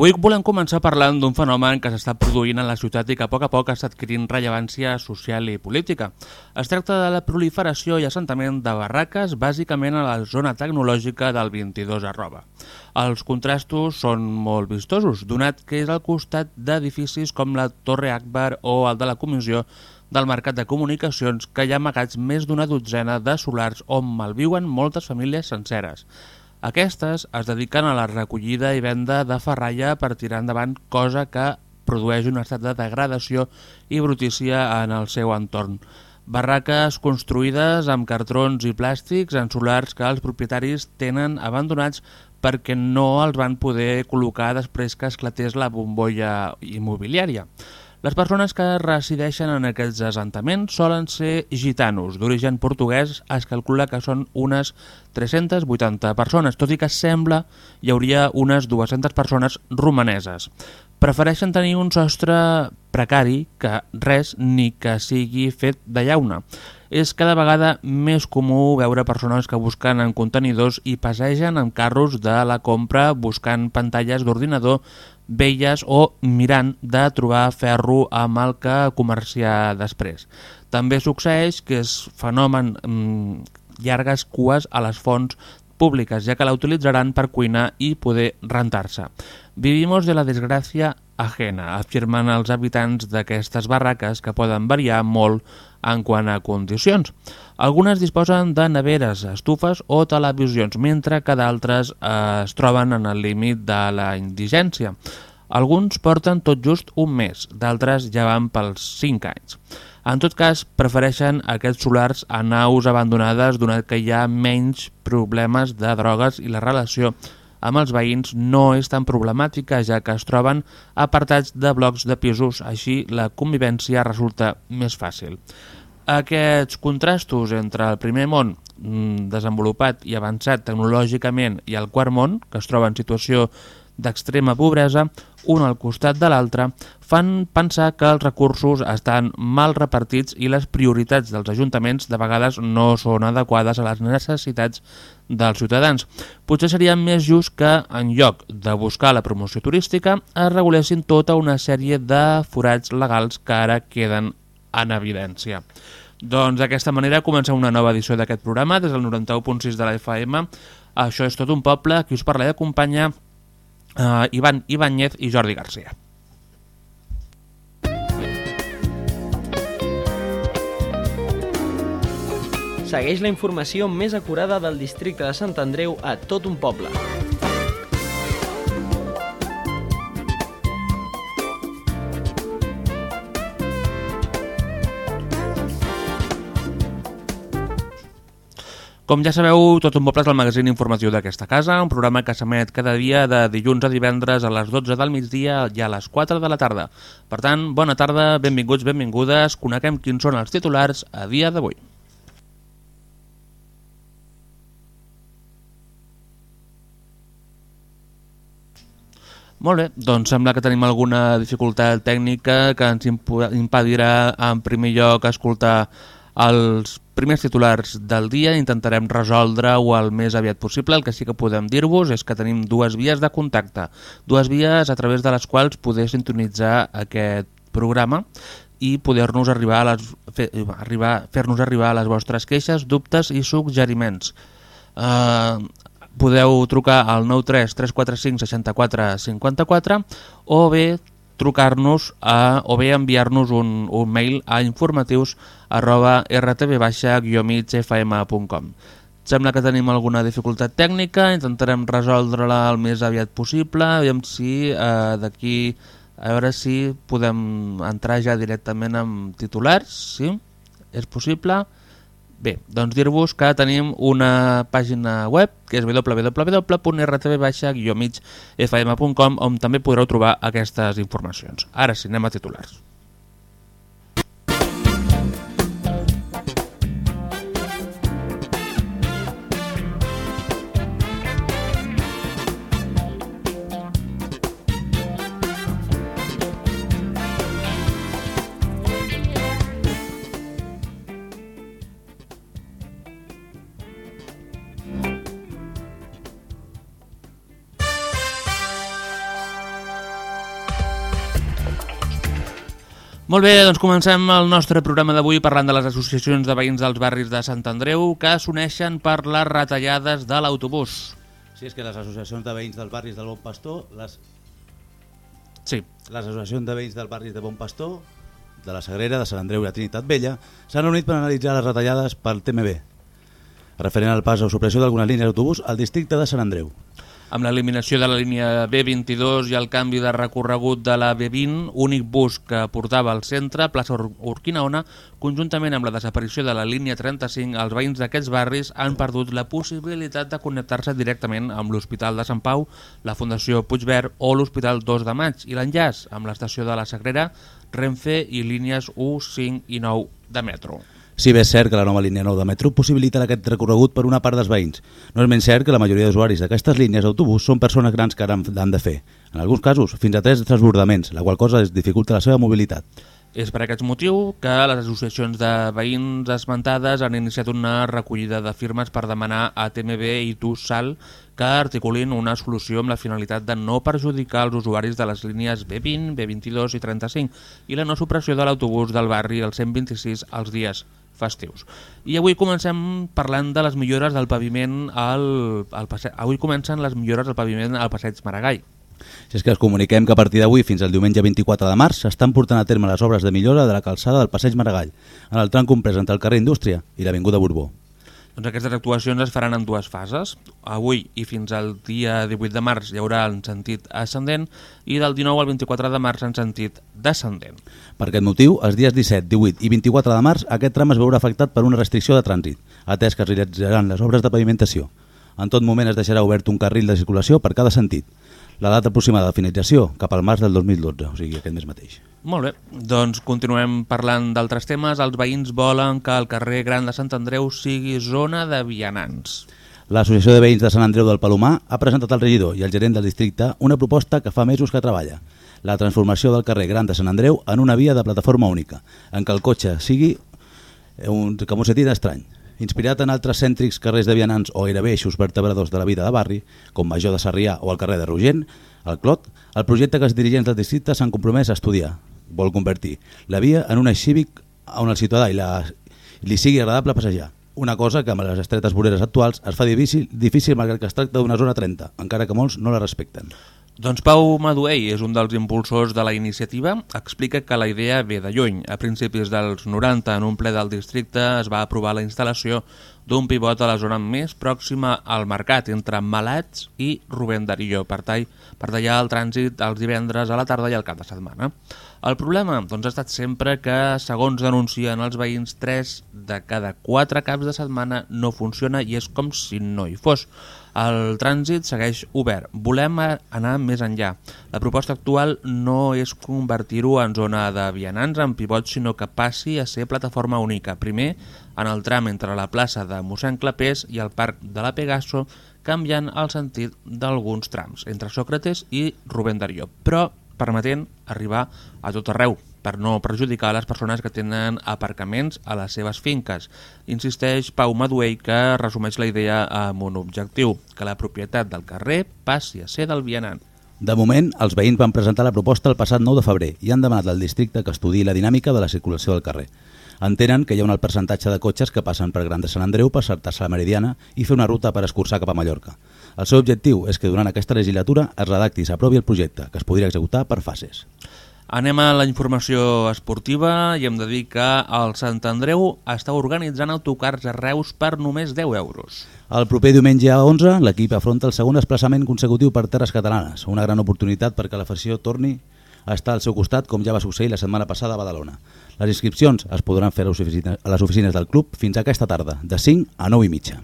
Avui volem començar parlant d'un fenomen que s'està produint en la ciutat i que a poc a poc està adquirint rellevància social i política. Es tracta de la proliferació i assentament de barraques, bàsicament a la zona tecnològica del 22 arroba. Els contrastos són molt vistosos, donat que és al costat d'edificis com la Torre Akbar o el de la Comissió del Mercat de Comunicacions que hi ha amagats més d'una dotzena de solars on malviuen moltes famílies senceres. Aquestes es dediquen a la recollida i venda de ferralla per tirar endavant cosa que produeix un estat de degradació i brutícia en el seu entorn. Barraques construïdes amb cartrons i plàstics en solars que els propietaris tenen abandonats perquè no els van poder col·locar després que esclatés la bombolla immobiliària. Les persones que resideixen en aquests assentaments solen ser gitanos. D'origen portuguès es calcula que són unes 380 persones, tot i que sembla hi hauria unes 200 persones romaneses. Prefereixen tenir un sostre precari que res ni que sigui fet de llauna. És cada vegada més comú veure persones que busquen en contenidors i passegen en carros de la compra buscant pantalles d'ordinador velles o mirant de trobar ferro amb el que comerciar després. També succeeix que es fenomen mmm, llargues cues a les fonts públiques, ja que la utilitzaran per cuinar i poder rentar-se. Vivimos de la desgràcia ajena, afirmen els habitants d'aquestes barraques que poden variar molt en quant a condicions. Algunes disposen de neveres, estufes o televisions, mentre que d'altres eh, es troben en el límit de la indigència. Alguns porten tot just un mes, d'altres ja van pels 5 anys. En tot cas, prefereixen aquests solars a naus abandonades donat que hi ha menys problemes de drogues i la relació amb els veïns no és tan problemàtica ja que es troben apartats de blocs de pisos, així la convivència resulta més fàcil. Aquests contrastos entre el primer món mm, desenvolupat i avançat tecnològicament i el quart món, que es troba en situació d'extrema pobresa, un al costat de l'altre, fan pensar que els recursos estan mal repartits i les prioritats dels ajuntaments de vegades no són adequades a les necessitats dels ciutadans. Potser seria més just que, en lloc de buscar la promoció turística, es regulessin tota una sèrie de forats legals que ara queden en evidència. Doncs d'aquesta manera comença una nova edició d'aquest programa des del 91.6 de la FM. Això és tot un poble, qui us parla i acompanya uh, Ivan Ibáñez i Jordi Garcia. Segueix la informació més acurada del districte de Sant Andreu a tot un poble. Com ja sabeu, Tot un poble és el magazín informatiu d'aquesta casa, un programa que s'emet cada dia de dilluns a divendres a les 12 del migdia i a les 4 de la tarda. Per tant, bona tarda, benvinguts, benvingudes, coneguem quins són els titulars a dia d'avui. Molt bé, doncs sembla que tenim alguna dificultat tècnica que ens impedirà en primer lloc escoltar els primers titulars del dia intentarem resoldre-ho el més aviat possible. El que sí que podem dir-vos és que tenim dues vies de contacte, dues vies a través de les quals poder sintonitzar aquest programa i poder-nos arribar a les fer, arribar fer-nos arribar a les vostres queixes, dubtes i suggeriments. Uh, podeu trucar al 93 345 64 54 o bé trucar-nos o bé enviar-nos un, un mail a informatius arroba rtb-migfm.com Sembla que tenim alguna dificultat tècnica, intentarem resoldre-la el més aviat possible, aviam si eh, d'aquí a veure si podem entrar ja directament amb titulars, sí? És possible? Bé, doncs dir-vos que tenim una pàgina web que és www.rtv-migfm.com on també podreu trobar aquestes informacions. Ara sí, anem a titulars. Molt bé, doncs comencem el nostre programa d'avui parlant de les associacions de veïns dels barris de Sant Andreu que s'uneixen per les retallades de l'autobús. Sí, és que les associacions de veïns dels barris del Bon Pastor, les, Sí, les associacions de veïns dels barris de Bon Pastor, de la Sagrera, de Sant Andreu i la Trinitat Vella, s'han reunit per analitzar les retallades pel TMB, referent al pas o supressió d'algunes línies d'autobús al districte de Sant Andreu. Amb l'eliminació de la línia B22 i el canvi de recorregut de la B20, únic bus que portava al centre, plaça Ur Urquinaona, conjuntament amb la desaparició de la línia 35, els veïns d'aquests barris han perdut la possibilitat de connectar-se directament amb l'Hospital de Sant Pau, la Fundació Puigverd o l'Hospital 2 de Maig i l'enllaç amb l'estació de la Sagrera, Renfe i línies 1, 5 i 9 de metro. Si bé és cert que la nova línia 9 de metro possibilita aquest recorregut per una part dels veïns, no és menys cert que la majoria d'usuaris d'aquestes línies d'autobús són persones grans que ara han de fer, en alguns casos, fins a tres transbordaments, la qual cosa es dificulta la seva mobilitat. És per aquest motiu que les associacions de veïns esmentades han iniciat una recollida de firmes per demanar a TMB i TUSAL que articulin una solució amb la finalitat de no perjudicar els usuaris de les línies B20, B22 i 35 i la no supressió de l'autobús del barri el 126 als dies festius. I avui comencem parlant de les millores del paviment al, al passeig. Avui comencen les millores del paviment al passeig Maragall. Si és que us comuniquem que a partir d'avui fins al diumenge 24 de març s'estan portant a terme les obres de millora de la calçada del passeig Maragall, en el tram comprès entre el carrer Indústria i l'Avinguda Borbó. Doncs aquestes actuacions es faran en dues fases. Avui i fins al dia 18 de març hi haurà en sentit ascendent i del 19 al 24 de març en sentit descendent. Per aquest motiu, els dies 17, 18 i 24 de març aquest tram es veurà afectat per una restricció de trànsit, atès que es realitzaran les obres de pavimentació. En tot moment es deixarà obert un carril de circulació per cada sentit. La data aproximada de finalització, cap al març del 2012, o sigui, aquest mes mateix. Molt bé, doncs continuem parlant d'altres temes. Els veïns volen que el carrer Gran de Sant Andreu sigui zona de vianants. L'Associació de Veïns de Sant Andreu del Palomar ha presentat al regidor i al gerent del districte una proposta que fa mesos que treballa. La transformació del carrer Gran de Sant Andreu en una via de plataforma única, en què el cotxe sigui un, sentit estrany. Inspirat en altres cèntrics carrers de vianants o gairebé eixos vertebradors de la vida de barri, com Major de Sarrià o el carrer de Rogent, el Clot, el projecte que els dirigents del districte s'han compromès a estudiar. Vol convertir la via en un cívic on el ciutadà i la, li sigui agradable passejar. Una cosa que amb les estretes voreres actuals es fa difícil, difícil malgrat que es tracta d'una zona 30, encara que molts no la respecten. Doncs Pau Maduell és un dels impulsors de la iniciativa. Explica que la idea ve de lluny. A principis dels 90, en un ple del districte, es va aprovar la instal·lació d'un pivot a la zona més pròxima al mercat, entre Malats i Rubén Darillo, per, tall, per tallar el trànsit els divendres a la tarda i al cap de setmana. El problema doncs, ha estat sempre que, segons denuncien els veïns, 3 de cada 4 caps de setmana no funciona i és com si no hi fos. El trànsit segueix obert. Volem anar més enllà. La proposta actual no és convertir-ho en zona de vianants amb pivots, sinó que passi a ser plataforma única. Primer, en el tram entre la plaça de mossèn Clapés i el parc de la Pegaso, canviant el sentit d'alguns trams, entre Sòcrates i Rubén Darío, però permetent arribar a tot arreu, per no perjudicar les persones que tenen aparcaments a les seves finques. Insisteix Pau Maduell que resumeix la idea amb un objectiu, que la propietat del carrer passi a ser del vianant. De moment, els veïns van presentar la proposta el passat 9 de febrer i han demanat al districte que estudiï la dinàmica de la circulació del carrer. Entenen que hi ha un alt percentatge de cotxes que passen per Gran de Sant Andreu per saltar-se la Meridiana i fer una ruta per escurçar cap a Mallorca. El seu objectiu és que durant aquesta legislatura es redacti i s'aprovi el projecte, que es podria executar per fases. Anem a la informació esportiva i hem de dir que el Sant Andreu està organitzant autocars a Reus per només 10 euros. El proper diumenge a 11, l'equip afronta el segon desplaçament consecutiu per terres catalanes, una gran oportunitat perquè l'afició torni a estar al seu costat, com ja va succeir la setmana passada a Badalona. Les inscripcions es podran fer a les oficines, del club fins a aquesta tarda, de 5 a 9 i mitja.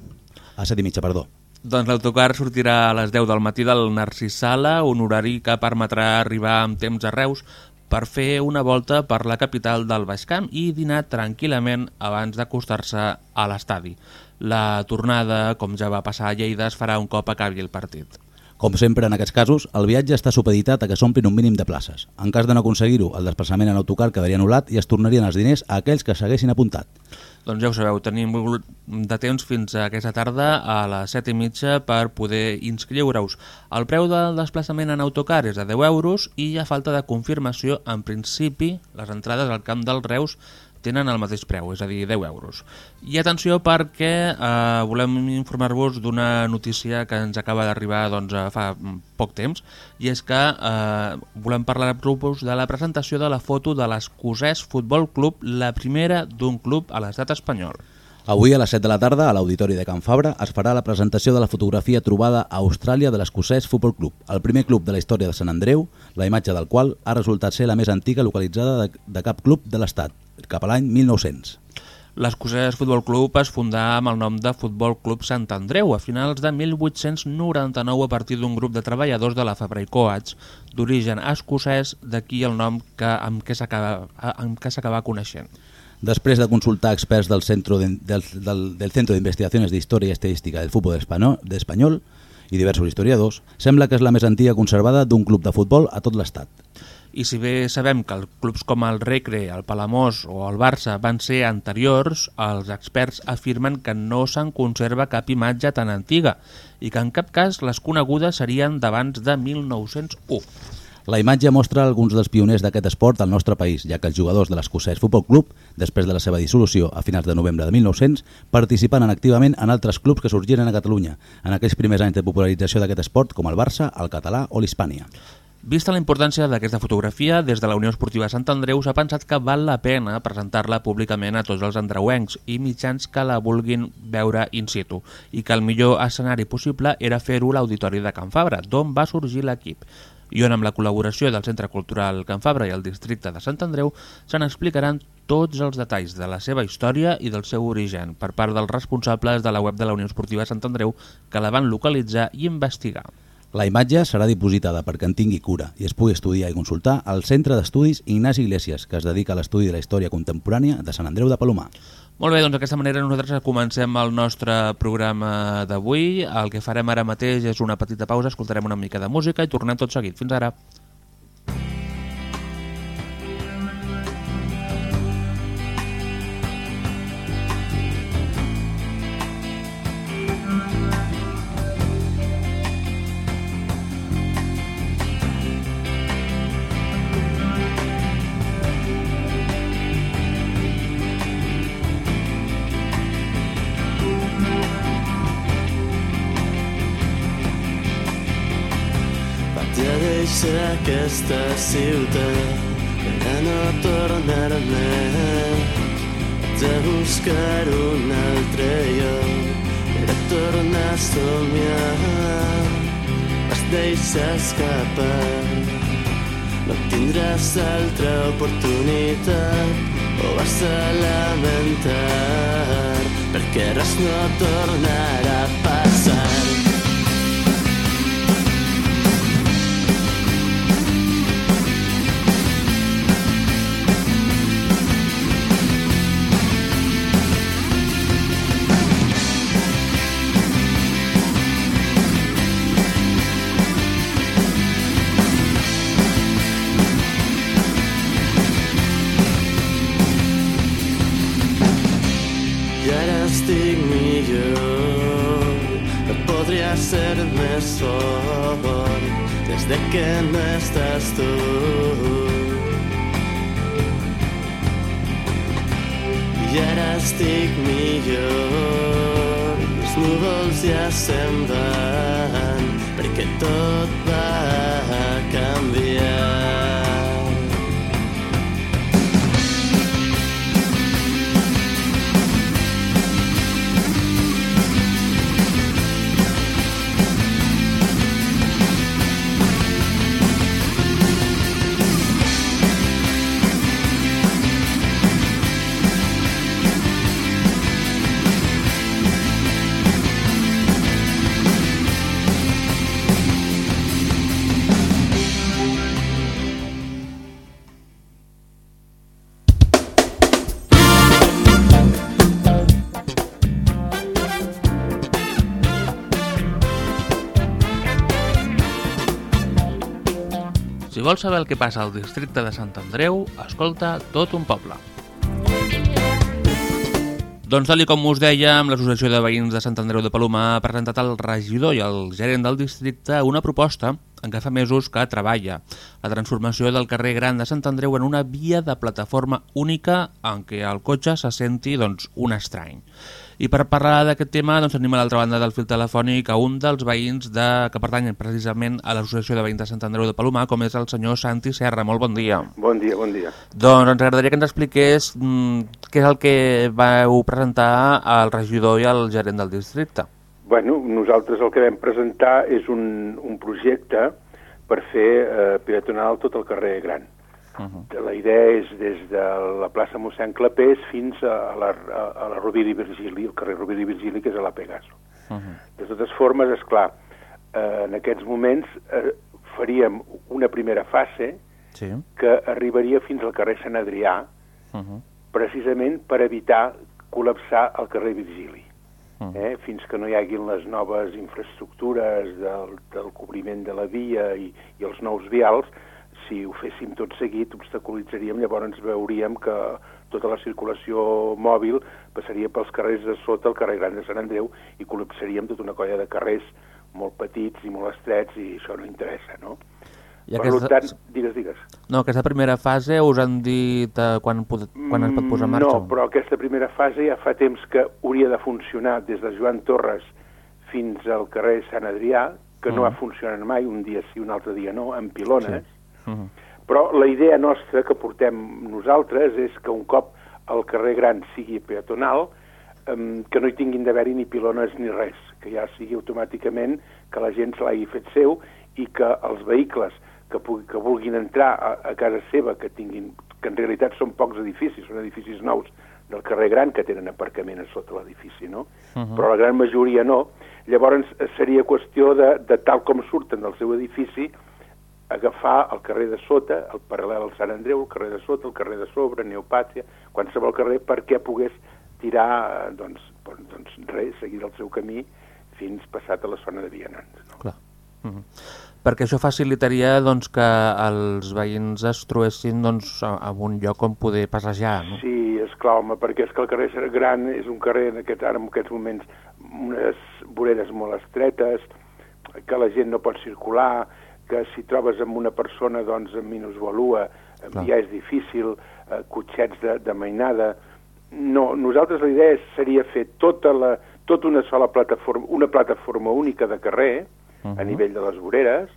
A 7 i mitja, perdó. Doncs l'autocar sortirà a les 10 del matí del Narcís Sala, un horari que permetrà arribar amb temps a Reus per fer una volta per la capital del Baix Camp i dinar tranquil·lament abans d'acostar-se a l'estadi. La tornada, com ja va passar a Lleida, es farà un cop acabi el partit. Com sempre en aquests casos, el viatge està supeditat a que s'omplin un mínim de places. En cas de no aconseguir-ho, el desplaçament en autocar quedaria anul·lat i es tornarien els diners a aquells que s'haguessin apuntat. Doncs ja ho sabeu, tenim de temps fins a aquesta tarda a les 7 i mitja per poder inscriure-us. El preu del desplaçament en autocar és de 10 euros i a falta de confirmació, en principi, les entrades al Camp dels Reus tenen el mateix preu, és a dir, 10 euros. I atenció perquè eh, volem informar-vos d'una notícia que ens acaba d'arribar doncs, fa poc temps, i és que eh, volem parlar-vos de la presentació de la foto de l'Escosès Futbol Club, la primera d'un club a l'estat espanyol. Avui a les 7 de la tarda, a l'Auditori de Can Fabra, es farà la presentació de la fotografia trobada a Austràlia de l'Escocès Futbol Club, el primer club de la història de Sant Andreu, la imatge del qual ha resultat ser la més antiga localitzada de, de cap club de l'Estat, cap a l'any 1900. L'Escocès Futbol Club es fundà amb el nom de Futbol Club Sant Andreu a finals de 1899 a partir d'un grup de treballadors de la Fabra i Coats d'origen escocès, d'aquí el nom que, amb què s'acaba coneixent. Després de consultar experts del Centro de, del, del, del Centro de Investigaciones de Historia y Estadística del Fútbol d'Espanyol i diversos historiadors, sembla que és la més antiga conservada d'un club de futbol a tot l'estat. I si bé sabem que clubs com el Recre, el Palamós o el Barça van ser anteriors, els experts afirmen que no se'n conserva cap imatge tan antiga i que en cap cas les conegudes serien d'abans de 1901. La imatge mostra alguns dels pioners d'aquest esport al nostre país, ja que els jugadors de l'Escocès Futbol Club, després de la seva dissolució a finals de novembre de 1900, participen activament en altres clubs que sorgiren a Catalunya, en aquells primers anys de popularització d'aquest esport com el Barça, el català o l'Hispània. Vista la importància d'aquesta fotografia, des de la Unió Esportiva Sant Andreu s'ha pensat que val la pena presentar-la públicament a tots els andreuencs i mitjans que la vulguin veure in situ, i que el millor escenari possible era fer-ho l'Auditori de Can Fabra, d'on va sorgir l'equip i on amb la col·laboració del Centre Cultural Can Fabra i el districte de Sant Andreu se n'explicaran tots els detalls de la seva història i del seu origen per part dels responsables de la web de la Unió Esportiva Sant Andreu que la van localitzar i investigar. La imatge serà dipositada perquè en tingui cura i es pugui estudiar i consultar al Centre d'Estudis Ignasi Iglesias, que es dedica a l'estudi de la història contemporània de Sant Andreu de Palomar. Molt bé, doncs d'aquesta manera nosaltres comencem el nostre programa d'avui. El que farem ara mateix és una petita pausa, escoltarem una mica de música i tornem tot seguit. Fins ara. Aquesta ciutat per no tornar més. De buscar un altre lloc per a tornar a somiar. Es deixa escapar, no tindràs altra oportunitat o vas a lamentar perquè res no tornarà a passar. Ser més fort des de que no estàs tu. I ara estic millor, els núvols ja se'n van, perquè tot va canviar. Vols saber el que passa al districte de Sant Andreu, escolta tot un poble. Doncs tal com us dèiem, l'Associació de Veïns de Sant Andreu de Palomar ha presentat al regidor i al gerent del districte una proposta en què fa mesos que treballa la transformació del carrer Gran de Sant Andreu en una via de plataforma única en què el cotxe se senti doncs, un estrany. I per parlar d'aquest tema doncs, tenim a l'altra banda del fil telefònic a un dels veïns de, que pertanyen precisament a l'Associació de Veïns de Sant Andreu de Palomar, com és el senyor Santi Serra. Molt bon dia. Bon dia, bon dia. Doncs ens agradaria que ens expliqués mm, què és el que vau presentar al regidor i al gerent del districte. Bueno, nosaltres el que vam presentar és un, un projecte per fer eh, peatonal tot el carrer Gran. Uh -huh. La idea és des de la plaça mossèn Clapés fins a la, a la Rovira i Virgili, el carrer Rovira i Virgili, que és a la Pegaso. Uh -huh. De totes formes, és clar, eh, en aquests moments eh, faríem una primera fase Sí. que arribaria fins al carrer Sant Adrià, Uh -huh. precisament per evitar col·lapsar el carrer Virgili. Uh -huh. eh, fins que no hi haguin les noves infraestructures del, del cobriment de la via i, i els nous vials, si ho féssim tot seguit, obstaculitzaríem, llavors ens veuríem que tota la circulació mòbil passaria pels carrers de sota, el carrer Gran de Sant Andreu, i col·lapsaríem tota una colla de carrers molt petits i molt estrets, i això no interessa, no? I per aquesta- tant, digues, digues. No, aquesta primera fase us han dit eh, quan, quan es pot posar en marxa? No, però aquesta primera fase ja fa temps que hauria de funcionar des de Joan Torres fins al carrer Sant Adrià, que no Mhm. ha funcionat mai, un dia sí, un altre dia no, en pilones, Uh -huh. però la idea nostra que portem nosaltres és que un cop el carrer Gran sigui peatonal, que no hi tinguin d'haver-hi ni pilones ni res, que ja sigui automàticament que la gent se l'hagi fet seu i que els vehicles que, pugui, que vulguin entrar a, a casa seva, que tinguin que en realitat són pocs edificis, són edificis nous del carrer Gran que tenen aparcament a sota l'edifici, no? Uh -huh. Però la gran majoria no. Llavors seria qüestió de, de tal com surten del seu edifici, agafar el carrer de sota, el paral·lel al Sant Andreu, el carrer de sota, el carrer de sobre, Neopàtia, qualsevol carrer perquè pogués tirar, eh, doncs, bon, doncs res, seguir el seu camí fins passat a la zona de vianants. No? Clar. Uh -huh. Perquè això facilitaria doncs, que els veïns es trobessin doncs, en un lloc on poder passejar, no? Sí, és clar, home, perquè és que el carrer Gran és un carrer en aquest, ara en aquests moments unes voreres molt estretes, que la gent no pot circular, que si trobes amb una persona doncs amb minusvalua Clar. ja és difícil, eh, cotxets de, de mainada... No, nosaltres la idea seria fer tota, la, tota una sola plataforma, una plataforma única de carrer, Uh a -huh. nivell de les voreres,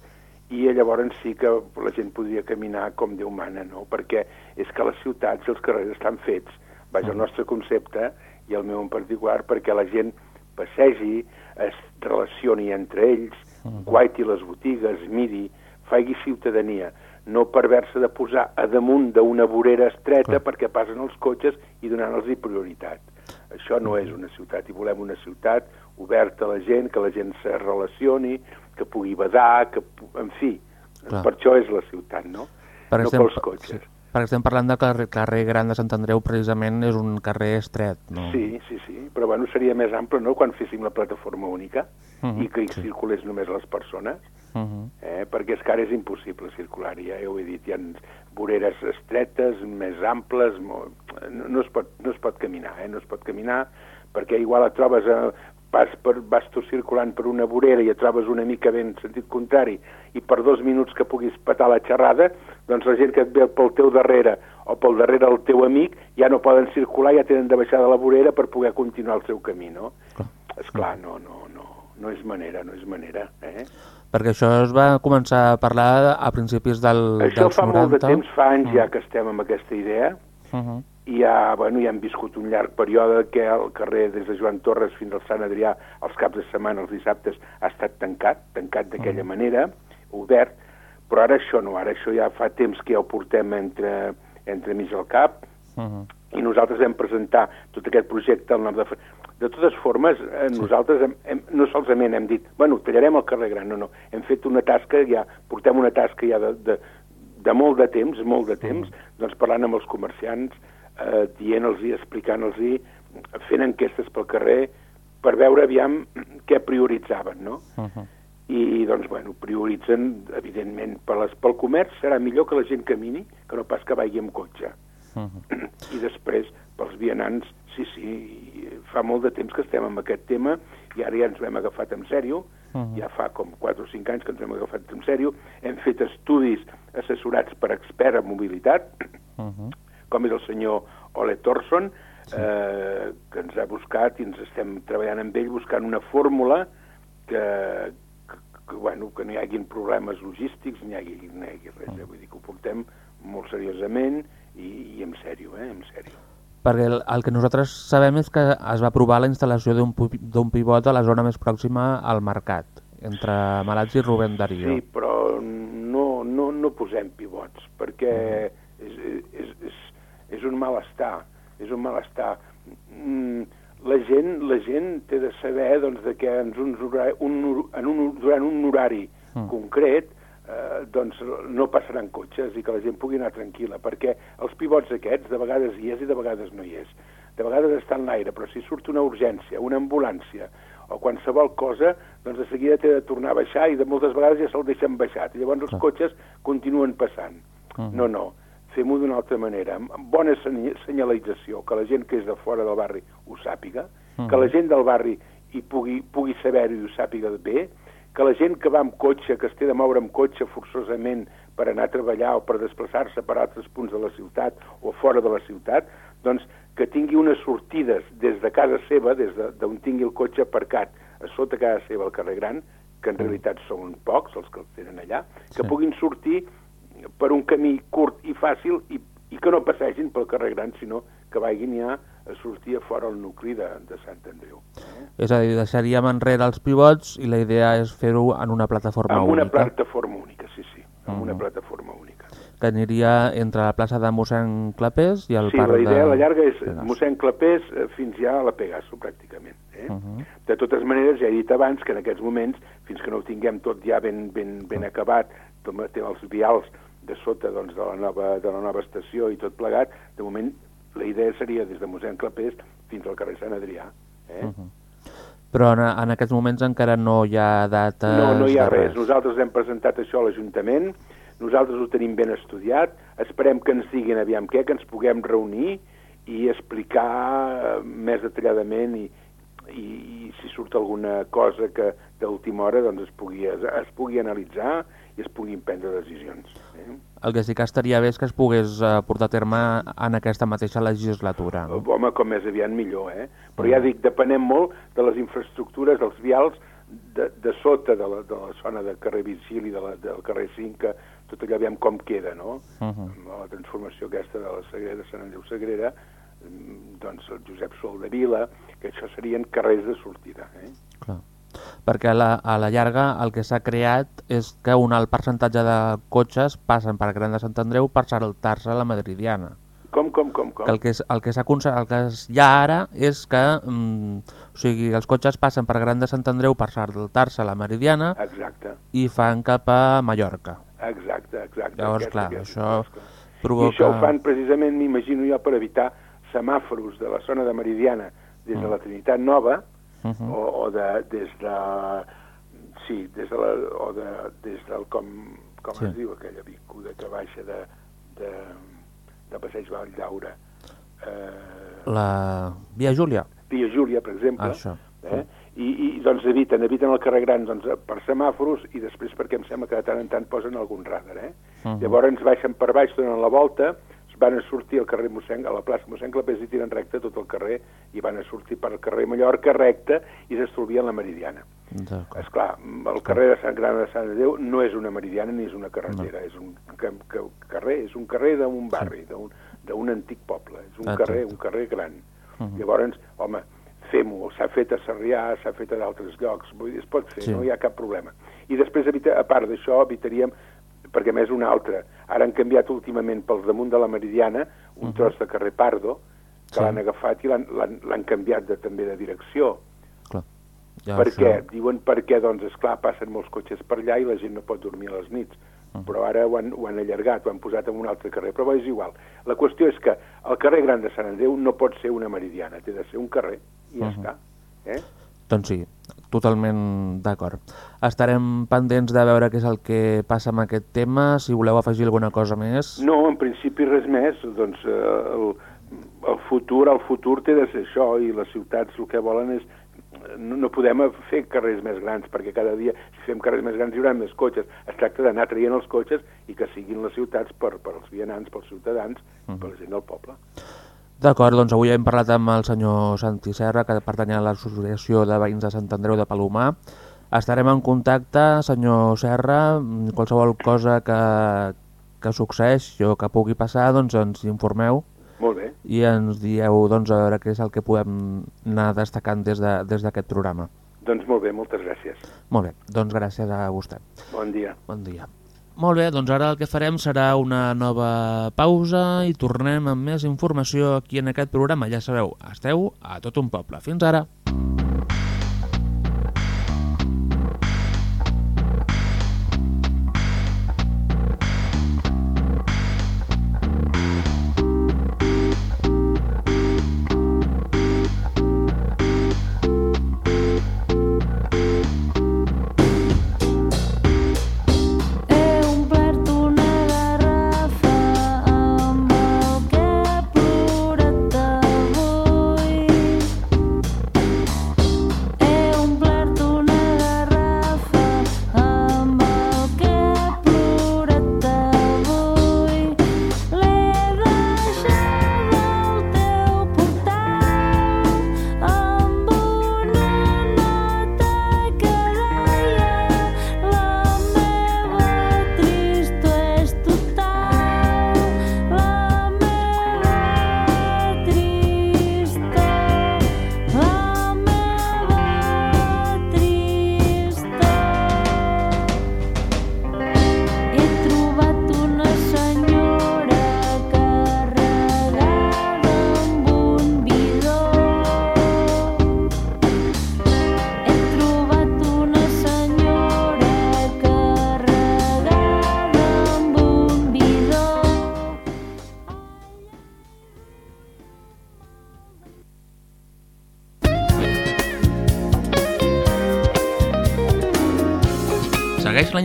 i llavors sí que la gent podria caminar com Déu mana, no? Perquè és que les ciutats i els carrers estan fets, vaja, el nostre concepte, i el meu en particular, perquè la gent passegi, es relacioni entre ells, guaiti les botigues, miri, faci ciutadania, no per haver-se de posar a damunt d'una vorera estreta Clar. perquè passen els cotxes i donant-los prioritat. Això no és una ciutat, i volem una ciutat oberta a la gent, que la gent se relacioni, que pugui badar, que, en fi, Clar. per això és la ciutat, no? Perquè no estem, pels cotxes. Sí, perquè estem parlant del carrer, carrer Gran de Sant Andreu, precisament és un carrer estret, no? Sí, sí, sí, però bueno, seria més ample, no?, quan féssim la plataforma única Mhm, i que hi sí. circulés només les persones, Uh -huh. eh? perquè és que ara és impossible circular, ja ho he dit, hi ha voreres estretes, més amples, no, no, es pot, no es pot caminar, eh? no es pot caminar, perquè igual et trobes a, vas, per, vas tu circulant per una vorera i et trobes una mica ben en sentit contrari i per dos minuts que puguis petar la xerrada, doncs la gent que et ve pel teu darrere o pel darrere del teu amic ja no poden circular, ja tenen de baixar de la vorera per poder continuar el seu camí, no? Clar. Esclar, no, no, no, és manera, no és manera, eh? Perquè això es va començar a parlar a principis del, Això dels fa 90. molt de temps, fa anys ja Mm. que estem amb aquesta idea, Uh -huh. i ja, bueno, ja hem viscut un llarg període que el carrer des de Joan Torres fins al Sant Adrià els caps de setmana, els dissabtes, ha estat tancat, tancat d'aquella manera, obert, però ara això no, ara això ja fa temps que ja ho portem entre, entre mig al cap, Uh -huh. i nosaltres vam presentar tot aquest projecte al nom de... De totes formes, eh, nosaltres hem, hem, no solament hem dit, bueno, tallarem el carrer Gran, no, no, hem fet una tasca, ja portem una tasca ja de, de, de molt de temps, molt de temps, doncs parlant amb els comerciants, eh, dient-los i explicant-los fent enquestes pel carrer per veure aviam què prioritzaven, no? Uh -huh. i doncs, bueno, prioritzen, evidentment, per les, pel comerç serà millor que la gent camini que no pas que vagi amb cotxe. Uh -huh. I després, pels vianants, sí, sí, fa molt de temps que estem amb aquest tema i ara ja ens ho hem agafat en sèrio, uh -huh. ja fa com 4 o 5 anys que ens hem agafat en sèrio, hem fet estudis assessorats per expert en mobilitat, uh -huh. com és el senyor Ole Thorson, sí. eh, que ens ha buscat i ens estem treballant amb ell buscant una fórmula que, que, bueno, que no hi hagin problemes logístics, ni hi hagi, ni hi hagi res. Eh? Vull dir que ho portem molt seriosament i, i en sèrio, eh? en sèrio. Perquè el, el que nosaltres sabem és que es va aprovar la instal·lació d'un pi- d'un pivot a la zona més pròxima al mercat, entre Malats i Rubén Darío. Sí, però no, no, no posem pivots, perquè és, és, és, és un malestar, és un malestar. Mm, la gent, la gent té de saber doncs, de que en un, un, en un, durant un horari Mm. concret eh, doncs no passaran cotxes i que la gent pugui anar tranquil·la, perquè els pivots aquests de vegades hi és i de vegades no hi és. De vegades està en l'aire, però si surt una urgència, una ambulància o qualsevol cosa, doncs de seguida té de tornar a baixar i de moltes vegades ja se'l deixen baixat. I llavors els cotxes continuen passant. Mhm. No, no, fem-ho d'una altra manera, amb bona seny- senyalització, que la gent que és de fora del barri ho sàpiga, que la gent del barri hi pugui, pugui saber-ho i ho sàpiga bé, que la gent que va amb cotxe, que es té de moure amb cotxe forçosament per anar a treballar o per desplaçar-se per altres punts de la ciutat o fora de la ciutat, doncs que tingui unes sortides des de casa seva, des de- d'on tingui el cotxe aparcat a sota casa seva al carrer Gran, que en realitat són pocs els que el tenen allà, que Sí. puguin sortir per un camí curt i fàcil i, i que no passegin pel carrer Gran, sinó que vagin ja a sortir a fora al nucli de, de Sant Andreu. Eh? És a dir, deixaríem enrere els pivots i la idea és fer-ho en una plataforma una única plataforma única, sí, sí, amb una Mhm. plataforma única. que aniria entre la plaça de mossèn Clapés i el Sí, parc la idea, de... la llarga és Pegaso. mossèn Clapés eh, fins ja a la Pegaso, pràcticament. Eh? Mhm. De totes maneres, ja he dit abans que en aquests moments, fins que no ho tinguem tot ja ben, ben, ben acabat, tot té els vials de sota doncs, de, la nova, de la nova estació i tot plegat, de moment la idea seria des de mossèn Clapés fins al carrer Sant Adrià. Eh? Mhm. Però en, en aquests moments encara no hi ha dates No, no hi ha de res. Nosaltres hem presentat això a l'Ajuntament, nosaltres ho tenim ben estudiat, esperem que ens diguin aviam què, que ens puguem reunir i explicar més detalladament i, i, i si surt alguna cosa que d'última hora doncs es pugui, es, es pugui analitzar i es puguin prendre decisions. Eh? El que sí que estaria bé és que es pogués eh, portar a terme en aquesta mateixa legislatura. Home, com més aviat millor, eh? Però ja dic, depenem molt de les infraestructures, dels vials, de, de sota de la, de la zona del carrer Virgili, de la, del carrer 5, que tot allò aviam com queda, no? Uh -huh. Amb la transformació aquesta de la Sagrera, Sant Andreu Sagrera, mm, doncs el Josep Sol de Vila, que això serien carrers de sortida, eh? Clar. Perquè a la, a la llarga el que s'ha creat és que un alt percentatge de cotxes passen per Gran de Sant Andreu per saltar-se la Madridiana. Com, com, com, com? Que el que, és, el que el que es, hi ha ara és que mm, o sigui, els cotxes passen per Gran de Sant Andreu per saltar-se la Meridiana Exacte, i fan cap a Mallorca. exacte, exacte. Llavors, Aquesta- clar, aquesta això cosa. provoca... I això ho fan precisament, m'imagino jo, per evitar semàforos de la zona de Meridiana des de la Trinitat Nova Uh -huh. o, o de, des de... Sí, des de la, o de, des del, com, com Sí. es diu aquella avinguda que baixa de, de, de Passeig Vall d'Aura. Eh, La Via Júlia. Via Júlia, per exemple. Això. Eh? I, I doncs eviten, eviten el carrer Gran doncs, per semàforos i després perquè em sembla que de tant en tant posen algun radar. Eh? Uh -huh. Llavors ens baixen per baix, donen la volta, van a sortir al carrer Mossèn, a la plaça Mossèn Clapés i tiren recte tot el carrer i van a sortir per al carrer Mallorca recte i s'estalvien la Meridiana. És clar, el carrer de Sant Gran de Sant Adéu no és una meridiana ni és una carretera, no. és un ca ca carrer, és un carrer d'un barri, d'un d'un antic poble, és un Exacte. carrer, un carrer gran. Uh -huh. Llavors, home, fem-ho, s'ha fet a Sarrià, s'ha fet a d'altres llocs, vull dir, es pot fer, Sí. no hi ha cap problema. I després, evita, a part d'això, evitaríem, perquè més una altra, ara han canviat últimament pels damunt de la Meridiana un Mhm. tros de carrer Pardo, que Sí. l'han agafat i l'han- canviat de, també de direcció. Clar. Ja Per això- què? Diuen perquè, doncs, és clar passen molts cotxes per allà i la gent no pot dormir a les nits. Uh-huh. Però ara ho han, ho han allargat, ho han posat en un altre carrer. Però és igual. La qüestió és que el carrer Gran de Sant Andreu no pot ser una meridiana, té de ser un carrer i ja Uh-huh. està. Eh? Doncs sí, totalment d'acord. Estarem pendents de veure què és el que passa amb aquest tema, si voleu afegir alguna cosa més. No, en principi res més. Doncs eh, el, el futur el futur té de ser això i les ciutats el que volen és no, no podem fer carrers més grans perquè cada dia si fem carrers més grans hi haurà més cotxes es tracta d'anar traient els cotxes i que siguin les ciutats per, per als vianants, pels ciutadans uh -huh. per la gent del poble D'acord, doncs avui hem parlat amb el senyor Santi Serra, que pertany a l'Associació de Veïns de Sant Andreu de Palomar. Estarem en contacte, senyor Serra, qualsevol cosa que, que succeeix o que pugui passar, doncs ens informeu molt bé, i ens dieu doncs, a veure què és el que podem anar destacant des de- des d'aquest programa. doncs molt bé, moltes gràcies Molt bé, doncs gràcies a vostè. bon dia Bon dia. Molt bé, doncs ara el que farem serà una nova pausa i tornem amb més informació aquí en aquest programa. Ja sabeu, esteu a tot un poble. Fins ara.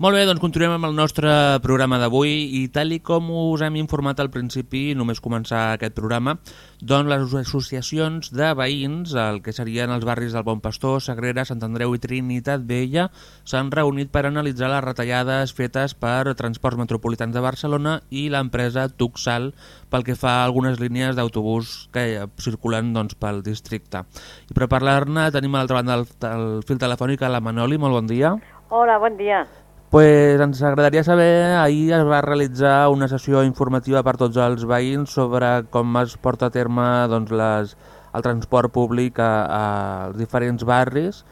Molt bé, doncs continuem amb el nostre programa d'avui i tal i com us hem informat al principi, només començar aquest programa, doncs les associacions de veïns, el que serien els barris del Bon Pastor, Sagrera, Sant Andreu i Trinitat Vella, s'han reunit per analitzar les retallades fetes per Transports Metropolitans de Barcelona i l'empresa Tuxal pel que fa a algunes línies d'autobús que circulen doncs, pel districte. I per parlar-ne tenim a l'altra banda del, fil telefònic a la Manoli, molt bon dia. Hola, bon dia. Pues ens agradaria saber, ahir es va realitzar una sessió informativa per tots els veïns sobre com es porta a terme doncs, les, el transport públic a, a, als diferents barris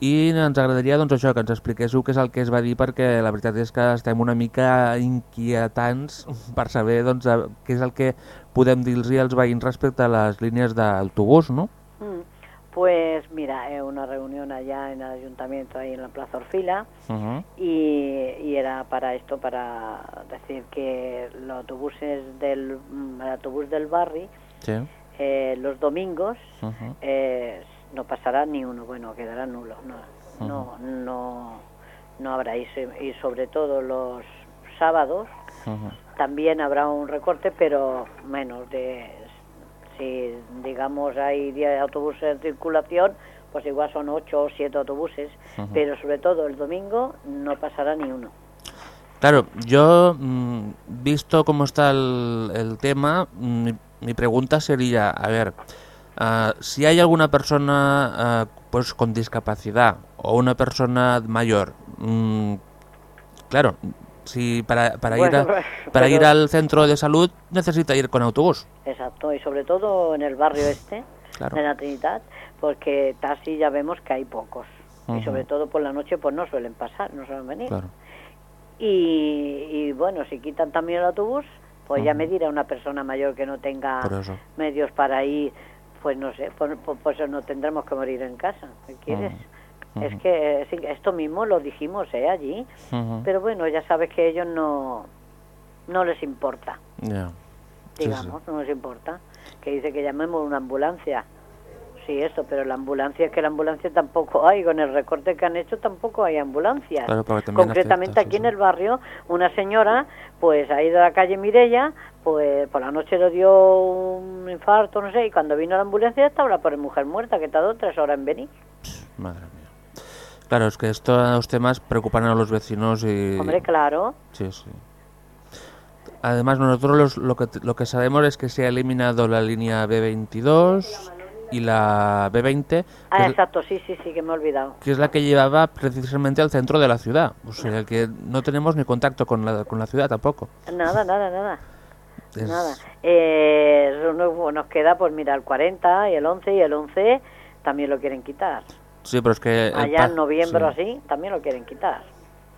i ens agradaria doncs, això que ens expliquéssiu què és el que es va dir perquè la veritat és que estem una mica inquietants per saber doncs, què és el que podem dir-los als veïns respecte a les línies d'autobús, no? Mm, Pues mira, eh, una reunión allá en el ayuntamiento, ahí en la Plaza Orfila, Uh -huh. y, y era para esto, para decir que los autobuses del, mm, el autobús del barrio, Sí. eh, los domingos, Uh -huh. eh, no pasará ni uno, bueno, quedará nulo, no, no, no, no habrá, y, se- y sobre todo los sábados también habrá un recorte, pero menos de, si digamos hay 10 autobuses en circulación, pues igual son 8 o 7 autobuses, pero sobre todo el domingo no pasará ni uno. Claro, yo, mm, visto cómo está el, el tema, mm, mi, mi pregunta sería, a ver, ah, si hay alguna persona ah, pues con discapacidad o una persona mayor, mm, claro, si para, para ir a- para pero- ir al centro de salud necesita ir con autobús, Exacto, y sobre todo en el barrio este, Claro. de la Trinidad, porque taxi ya vemos que hay pocos. Y sobre todo por la noche pues no suelen pasar, no suelen venir. claro. Y, y bueno, si quitan también el autobús, pues ya me dirá una persona mayor que no tenga medios para ir, pues no sé, pues, pues, pues no tendremos que morir en casa. ¿Qué quieres? Es que sí, esto mismo lo dijimos ¿eh? allí, pero bueno, ya sabes que ellos no, no les importa. Ya. Sí, digamos, no nos importa. Que dice que llamemos una ambulancia. Sí, eso, pero la ambulancia es que la ambulancia tampoco hay, con el recorte que han hecho tampoco hay ambulancias. Claro, Concretamente afecta, sí, aquí en el barrio, una señora pues ha ido a la calle Mirella, pues por la noche le dio un infarto, no sé, y cuando vino la ambulancia estaba la pobre mujer muerta, que tardó tres horas en venir. Madre mía. Claro, es que estos temas preocupan a los vecinos y... Hombre, claro. Sí, sí. Además, nosotros los- lo, que, lo que sabemos es que se ha eliminado la línea B22 y la B20, que, Ah, exacto, sí, sí, sí, que me he olvidado. que es la que llevaba precisamente al centro de la ciudad. O sea, que no tenemos ni contacto con la, con la ciudad tampoco. Nada, nada, nada. Es- Nada. Eh, nos, nos queda, pues mira, el 40 y el 11 y el 11 también lo quieren quitar. Sí, pero es que... Allá en noviembre sí. así también lo quieren quitar.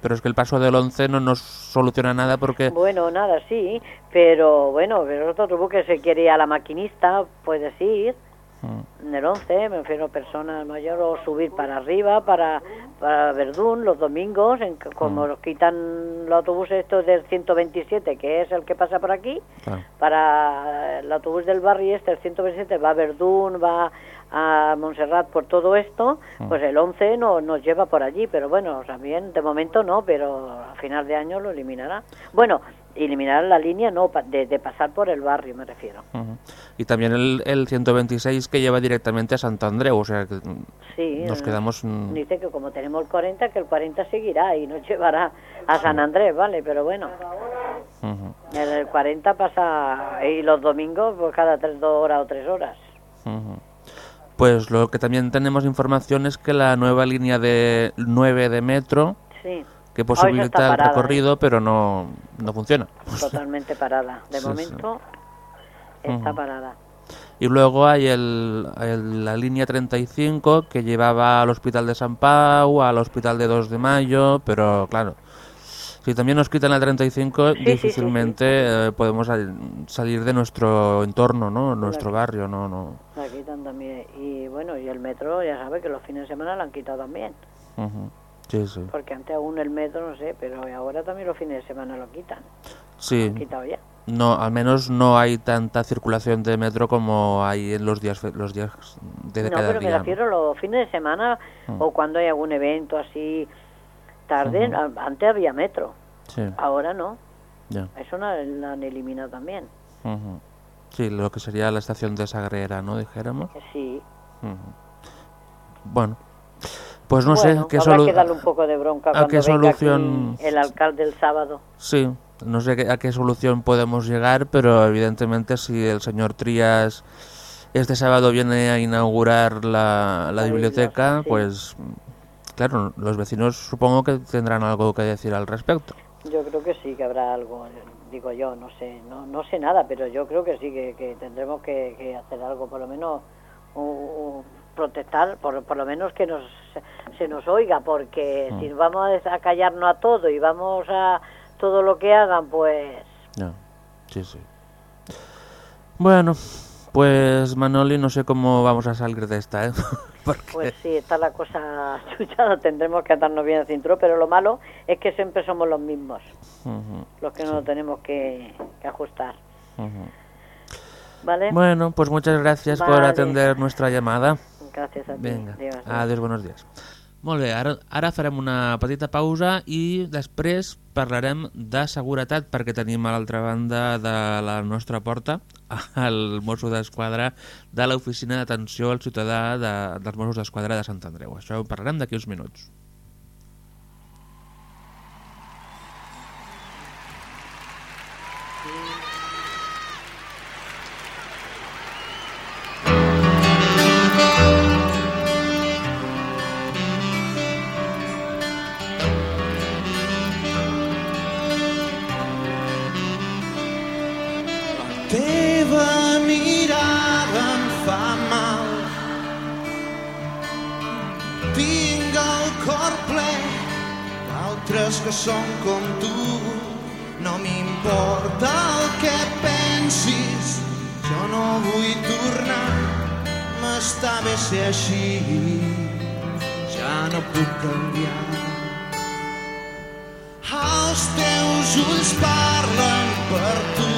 Pero es que el paso del 11 no nos soluciona nada porque... Bueno, nada, sí, pero bueno, pero otro truco que se quiere ir a la maquinista, puedes ir Mm, en el 11, me refiero a personas mayores, o subir para arriba, para, para Verdún, los domingos, en, Mm. como los quitan los autobuses estos del 127, que es el que pasa por aquí, claro. para el autobús del barrio este, el 127, va a Verdún, va a Montserrat por todo esto, Mm. pues el 11 no, nos lleva por allí, pero bueno, también de momento no, pero a final de año lo eliminará. Bueno, eliminará la línea no, de, de pasar por el barrio me refiero. Y también el, el 126 que lleva directamente a Sant Andreu, o sea que Sí, nos eh, quedamos... Dice que como tenemos el 40, que el 40 seguirá y nos llevará a San Andrés, ¿vale? Pero bueno, el, el 40 pasa, y los domingos, pues cada tres, dos horas o tres horas. Pues lo que también tenemos información es que la nueva línea de 9 de metro, Sí, que posibilita el parada, ¿eh? recorrido, pero no, no funciona. totalmente parada. De Sí, sí. momento está parada. Y luego hay el, el- la línea 35 que llevaba al Hospital de San Pau, al Hospital de 2 de Mayo, pero claro, si también nos quitan la 35, Sí, sí, sí, difícilmente eh, podemos sal- salir de nuestro entorno, ¿no? Nuestro barrio, no, no. La quitan también. Y bueno, y el metro, ya sabe que los fines de semana lo han quitado también. Sí, sí. Porque antes aún el metro, no sé, pero ahora también los fines de semana lo quitan. Sí, Han quitado ya. no, al menos no hay tanta circulación de metro como hay en los días los días de No, cada pero me día. refiero a los fines de semana Mm. o cuando hay algún evento así tarde. Antes había metro, Sí, ahora no. Eso no lo han eliminado también. Ujú. Sí, lo que sería la estación de Sagrera, ¿no? Dijéramos. Sí. Bueno, pues no Bueno, sé qué, habrá solu- que darle un poco de bronca a qué solución- el alcalde el sábado. Sí, no sé a qué solución podemos llegar, pero evidentemente si el señor Trías este sábado viene a inaugurar la, la La biblioteca, biblioteca, sí. pues claro, los vecinos supongo que tendrán algo que decir al respecto. Yo creo que sí que habrá algo, digo yo, no sé, no, no sé nada, pero yo creo que sí que, que tendremos que, que hacer algo, por lo menos un- un- protestar, por, por lo menos que nos se nos oiga, porque Mm. si vamos a callarnos a todo y vamos a todo lo que hagan, pues Ya, sí, sí. Bueno, pues Manoli, no sé cómo vamos a salir de esta, ¿eh? Porque... pues sí, está la cosa chuchada, tendremos que atarnos bien el cinturón, pero lo malo es que siempre somos los mismos, Ujú, los que nos tenemos que, que ajustar. ¿vale? Bueno, pues muchas gracias por atender nuestra llamada. Gràcies a ti. Adéu, adéu. adéu, buenos dies. Molt bé, ara, ara farem una petita pausa i després parlarem de seguretat perquè tenim a l'altra banda de la nostra porta el mosso d'esquadra de l'oficina d'atenció al ciutadà de, dels Mossos d'Esquadra de Sant Andreu. Això ho parlarem d'aquí uns minuts. noies que són com tu. No m'importa el que pensis, jo no vull tornar, m'està bé ser així, ja no puc canviar. Els teus ulls parlen per tu,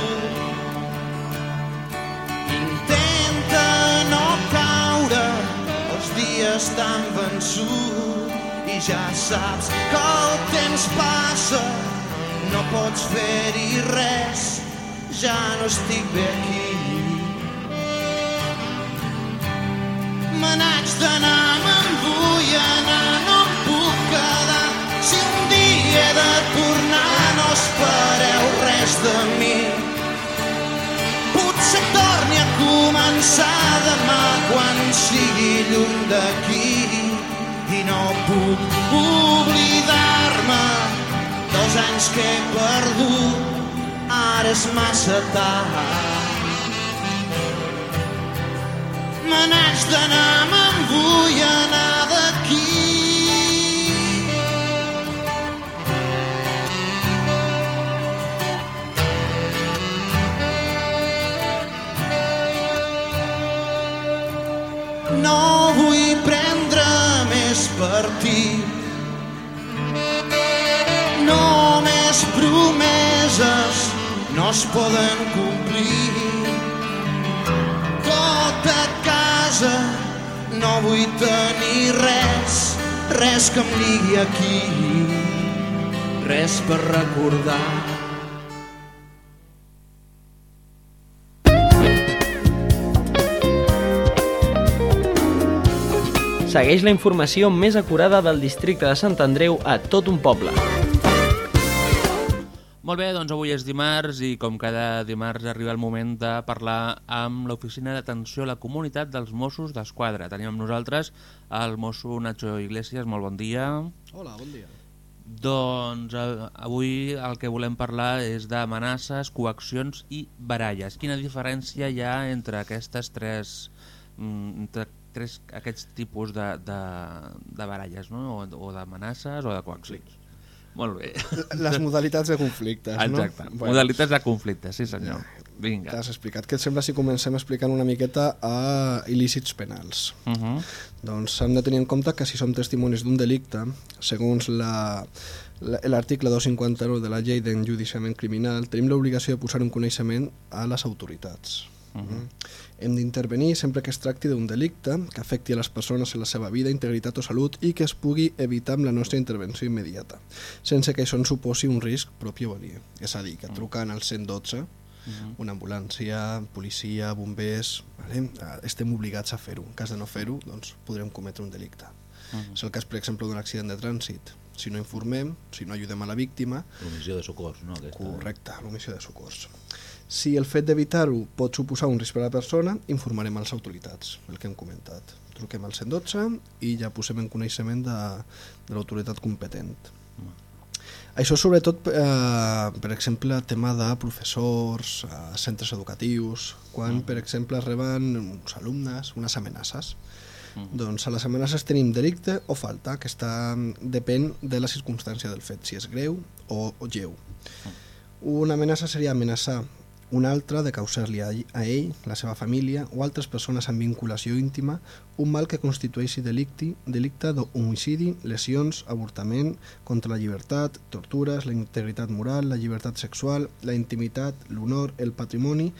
intenta no caure els dies tan vençuts ja saps que el temps passa, no pots fer-hi res, ja no estic bé aquí. Me n'haig d'anar, me'n vull anar, no em puc quedar. Si un dia he de tornar, no espereu res de mi. Potser torni a començar demà quan sigui lluny d'aquí no puc oblidar-me dels anys que he perdut, ara és massa tard. Me n'haig d'anar, me'n vull anar promeses no es poden complir. Tot a casa no vull tenir res, res que em lligui aquí. Res per recordar. Segueix la informació més acurada del districte de Sant Andreu a tot un poble. Molt bé, doncs avui és dimarts i com cada dimarts arriba el moment de parlar amb l'Oficina d'Atenció a la Comunitat dels Mossos d'Esquadra. Tenim amb nosaltres el mosso Nacho Iglesias, molt bon dia. Hola, bon dia. Doncs eh, avui el que volem parlar és d'amenaces, coaccions i baralles. Quina diferència hi ha entre aquestes tres, mm, entre tres aquests tipus de, de, de baralles, no? o, o d'amenaces o de coaccions? Molt bé. Les modalitats de conflictes, Exacte, no? modalitats de conflicte, sí senyor. Vinga. T'has explicat. Què et sembla si comencem explicant una miqueta a il·lícits penals? Uh -huh. Doncs hem de tenir en compte que si som testimonis d'un delicte, segons la la- l'article 259 de la llei d'enjudiciament criminal, tenim l'obligació de posar un coneixement a les autoritats. Uh -huh. Hem d'intervenir sempre que es tracti d'un delicte que afecti a les persones en la seva vida, integritat o salut i que es pugui evitar amb la nostra intervenció immediata, sense que això ens suposi un risc propi o aliè. És a dir, que trucant al 112 una ambulància, policia, bombers, vale? eh, estem obligats a fer-ho. En cas de no fer-ho, doncs podrem cometre un delicte. Uh -huh. És el cas, per exemple, d'un accident de trànsit. Si no informem, si no ajudem a la víctima, Comissió de socors, no? Aquesta... correcte, l'omissió de socors. Si el fet d'evitar-ho pot suposar un risc per a la persona, informarem a les autoritats, el que hem comentat. Truquem al 112 i ja posem en coneixement de, de l'autoritat competent. Això sobretot, eh, per exemple, tema de professors, eh, centres educatius, quan, per exemple, reben uns alumnes unes amenaces. Doncs a les amenaces tenim delicte o falta, que està, depèn de la circumstància del fet, si és greu o, o lleu. Una amenaça seria amenaçar un altre de causar-li a, ell, la seva família o altres persones amb vinculació íntima un mal que constitueixi delicte, delicte d'homicidi, lesions, avortament, contra la llibertat, tortures, la integritat moral, la llibertat sexual, la intimitat, l'honor, el patrimoni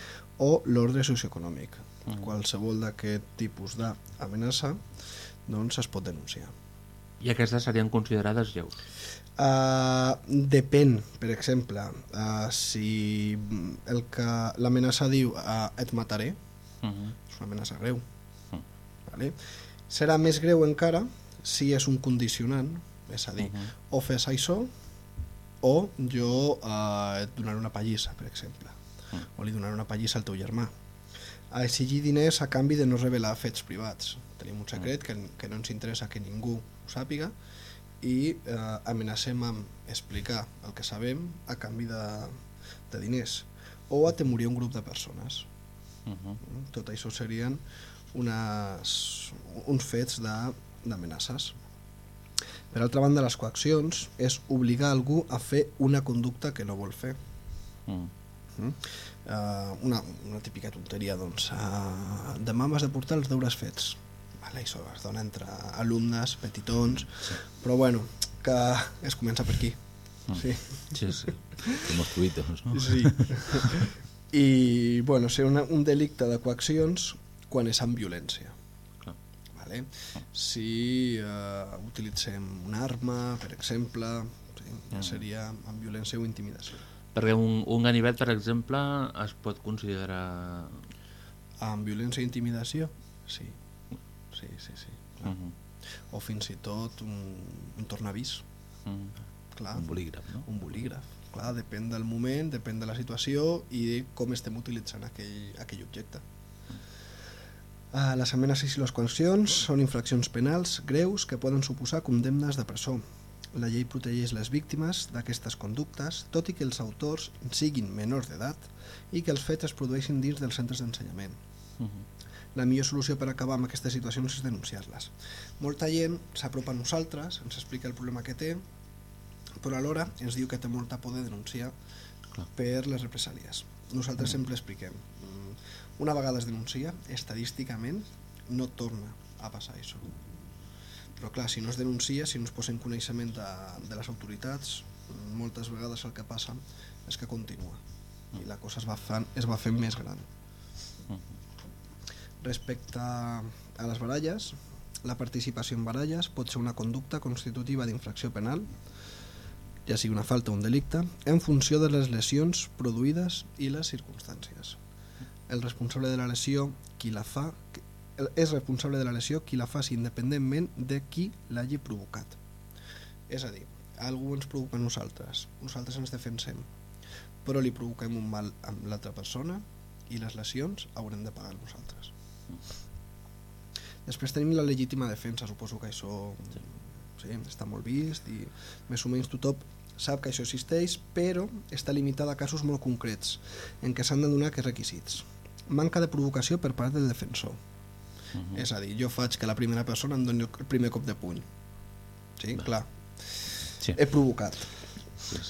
o l'ordre socioeconòmic. Mm. Qualsevol d'aquest tipus d'amenaça doncs es pot denunciar. I aquestes serien considerades lleus. Uh, depèn, per exemple, uh, si el que l'amenaça diu uh, et mataré, Uh -huh. és una amenaça greu. Mm. Vale? Serà més greu encara si és un condicionant, és a dir, Mhm. o fes això o jo uh, et donaré una pallissa, per exemple, Mm. o li donaré una pallissa al teu germà. A exigir diners a canvi de no revelar fets privats. Tenim un secret que, que no ens interessa que ningú ho sàpiga i eh, amenacem amb explicar el que sabem a canvi de, de diners o atemorir un grup de persones. Uh -huh. Mm, Tot això serien unes, uns fets d'amenaces. Per altra banda, les coaccions és obligar algú a fer una conducta que no vol fer. Mm. Mm? Uh, una, una típica tonteria, doncs. Uh, demà m'has de portar els deures fets. Vale, això es dona entre alumnes, petitons, sí. però bueno, que es comença per aquí. Mm. Sí. Sí, sí. Com els tuitos, no? Sí. I, bueno, ser una, un delicte de coaccions quan és amb violència. Clar. Vale? Vale? Si eh, utilitzem una arma, per exemple, sí, ja seria amb violència o intimidació. Perquè un, un ganivet, per exemple, es pot considerar... Amb violència i intimidació? Sí. Sí, sí, sí. Uh -huh. O fins i tot un, un tornavís. Uh -huh. Clar. Un bolígraf, no? Un bolígraf. Clar, depèn del moment, depèn de la situació i com estem utilitzant aquell, aquell objecte. Uh, les amenaces i les coaccions són infraccions penals greus que poden suposar condemnes de presó. La llei protegeix les víctimes d'aquestes conductes, tot i que els autors siguin menors d'edat i que els fets es produeixin dins dels centres d'ensenyament. Uh -huh. La millor solució per acabar amb aquestes situacions és denunciar-les. Molta gent s'apropa a nosaltres, ens explica el problema que té, però alhora ens diu que té molta por de denunciar Clar. per les represàlies. Nosaltres sempre expliquem, mm, una vegada es denuncia, estadísticament no torna a passar això. Però clar, si no es denuncia, si no es posa en coneixement de, de les autoritats, mm, moltes vegades el que passa és que continua i la cosa es va fent, es va fent més gran. Respecte a les baralles, la participació en baralles pot ser una conducta constitutiva d'infracció penal, ja sigui una falta o un delicte, en funció de les lesions produïdes i les circumstàncies. El responsable de la lesió, qui la fa, és responsable de la lesió qui la faci independentment de qui l'hagi provocat. És a dir, algú ens provoca a nosaltres, nosaltres ens defensem, però li provoquem un mal amb l'altra persona i les lesions haurem de pagar nosaltres. Després tenim la legítima defensa, suposo que això sí, està molt vist i més o menys tothom sap que això existeix, però està limitada a casos molt concrets en què s'han de donar aquests requisits. Manca de provocació per part del defensor. Mhm. És a dir, jo faig que la primera persona em doni el primer cop de puny. Sí, clar. Sí. He provocat.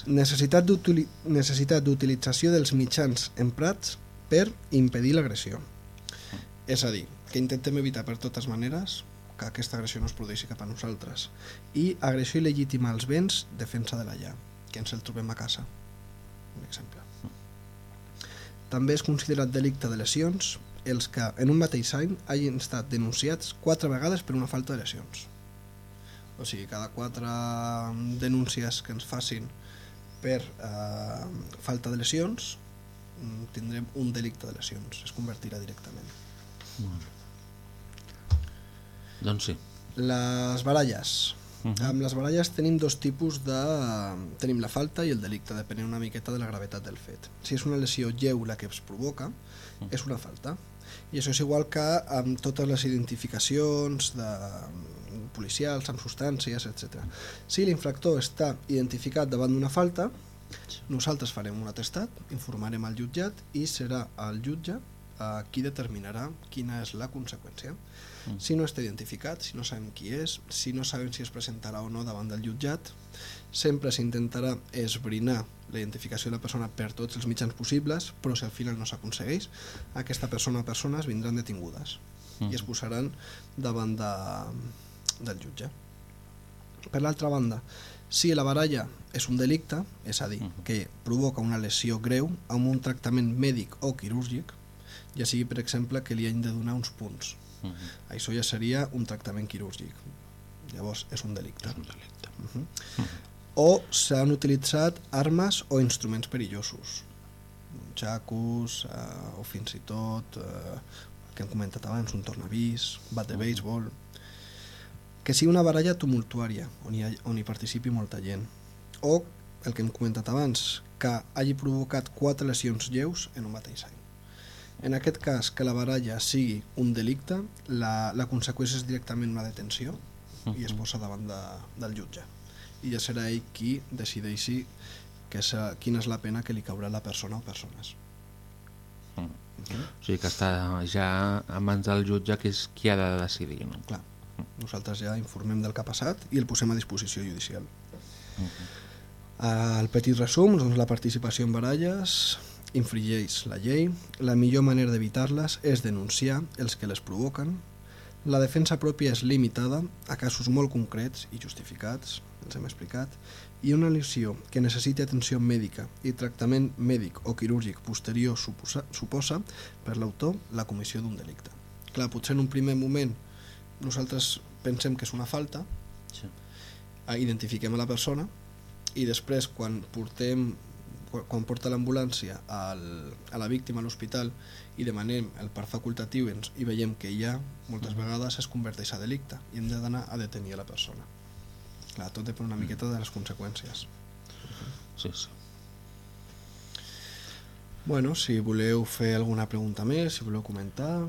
Necessitat d'utili- necessitat d'utilització dels mitjans emprats per impedir l'agressió. És a dir, que intentem evitar per totes maneres que aquesta agressió no es produeixi cap a nosaltres. I agressió il·legítima als béns, defensa de la llar, que ens el trobem a casa. Un exemple. També és considerat delicte de lesions els que en un mateix any hagin estat denunciats quatre vegades per una falta de lesions. O sigui, cada quatre denúncies que ens facin per eh, falta de lesions mm, tindrem un delicte de lesions, es convertirà directament. Doncs sí. Les baralles. Uh -huh. Amb les baralles tenim dos tipus de... Tenim la falta i el delicte, depenent una miqueta de la gravetat del fet. Si és una lesió lleu la que es provoca, és una falta. I això és igual que amb totes les identificacions de policials, amb substàncies, etc. Si l'infractor està identificat davant d'una falta, nosaltres farem un atestat, informarem al jutjat i serà el jutge eh, qui determinarà quina és la conseqüència. Mm. Si no està identificat, si no sabem qui és, si no sabem si es presentarà o no davant del jutjat, sempre s'intentarà esbrinar la identificació de la persona per tots els mitjans possibles, però si al final no s'aconsegueix, aquesta persona o persones vindran detingudes Mm. i es posaran davant de, del jutge. Per l'altra banda, si la baralla és un delicte, és a dir, Mhm. que provoca una lesió greu amb un tractament mèdic o quirúrgic, ja sigui, per exemple, que li hagin de donar uns punts. Uh -huh. Això ja seria un tractament quirúrgic. Llavors, és un delicte. És un delicte. Uh -huh. O s'han utilitzat armes o instruments perillosos. Xacos, eh, o fins i tot, eh, que hem comentat abans, un tornavís, bat de béisbol... Que sigui una baralla tumultuària, on hi, ha, on hi participi molta gent. O, el que hem comentat abans, que hagi provocat quatre lesions lleus en un mateix any. En aquest cas, que la baralla sigui un delicte, la, la conseqüència és directament una detenció i es posa davant de, del jutge. I ja serà ell qui decideixi que és, quina és la pena que li caurà a la persona o persones. Mm. O sigui que està ja a mans del jutge que és qui ha de decidir, no? Clar, nosaltres ja informem del que ha passat i el posem a disposició judicial. Uh, el petit resum, doncs la participació en baralles infringeix la llei, la millor manera d'evitar-les és denunciar els que les provoquen, la defensa pròpia és limitada a casos molt concrets i justificats, els hem explicat, i una lesió que necessiti atenció mèdica i tractament mèdic o quirúrgic posterior suposa, suposa per l'autor la comissió d'un delicte. Clar, potser en un primer moment nosaltres pensem que és una falta, Sí. eh, identifiquem a la persona i després quan portem quan- porta l'ambulància al- a la víctima a l'hospital i demanem el part facultatiu i ens- i veiem que ha, moltes vegades es converteix a delicte i hem d'anar a detenir la persona. Clar, tot depèn una miqueta de les conseqüències. Sí, sí. Bueno, si voleu fer alguna pregunta més, si voleu comentar...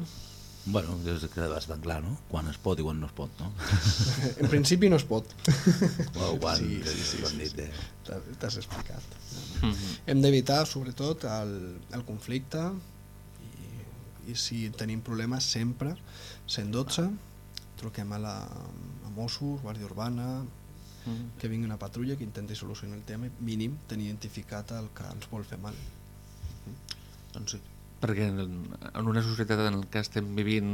Bueno, és que bastant clar, no? Quan es pot i quan no es pot, no? En principi no es pot. Bueno, quan, Sí, sí, sí, sí, dit, eh? T'ha- T'has explicat. Mhm. Hem d'evitar, sobretot, el, el conflicte i, i si tenim problemes sempre, 112, truquem a, la, a Mossos, Guàrdia Urbana, Mhm. que vingui una patrulla que intenti solucionar el tema i mínim tenir identificat el que ens vol fer mal. Doncs sí. Perquè en, en una societat en què estem vivint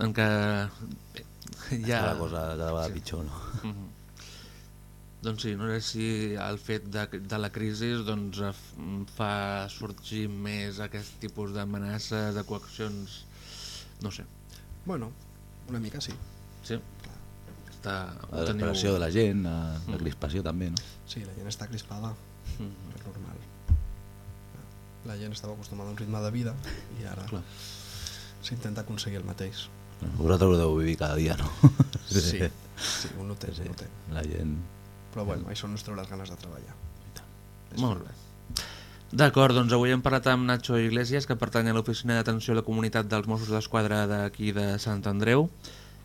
en què Ja... ja... La cosa cada vegada pitjor, no? Mhm. Doncs sí, no sé si el fet de, de la crisi doncs, fa sorgir més aquest tipus d'amenaces, de coaccions, no sé. Bueno, una mica sí. Sí? Està, La desesperació de la gent, la, la crispació també, no? Sí, la gent està crispada, és normal. La gent estava acostumada a un ritme de vida i ara s'intenta aconseguir el mateix. Vosaltres ho deu vivir cada dia, no? Sí, sí, un ho té, Sí, un ho té. La gent... Però bueno, això no ens treu les ganes de treballar. Molt bé. D'acord, doncs avui hem parlat amb Nacho Iglesias, que pertany a l'Oficina d'Atenció a la Comunitat dels Mossos d'Esquadra d'aquí de Sant Andreu,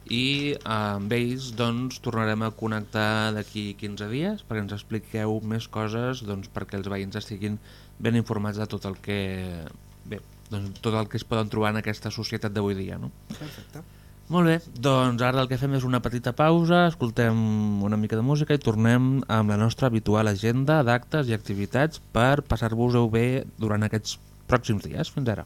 i amb ells doncs, tornarem a connectar d'aquí 15 dies perquè ens expliqueu més coses doncs, perquè els veïns estiguin ben informats de tot el que bé, doncs, tot el que es poden trobar en aquesta societat d'avui dia. No? Perfecte. Molt bé, doncs ara el que fem és una petita pausa, escoltem una mica de música i tornem amb la nostra habitual agenda d'actes i activitats per passar-vos-ho bé durant aquests pròxims dies. Fins ara.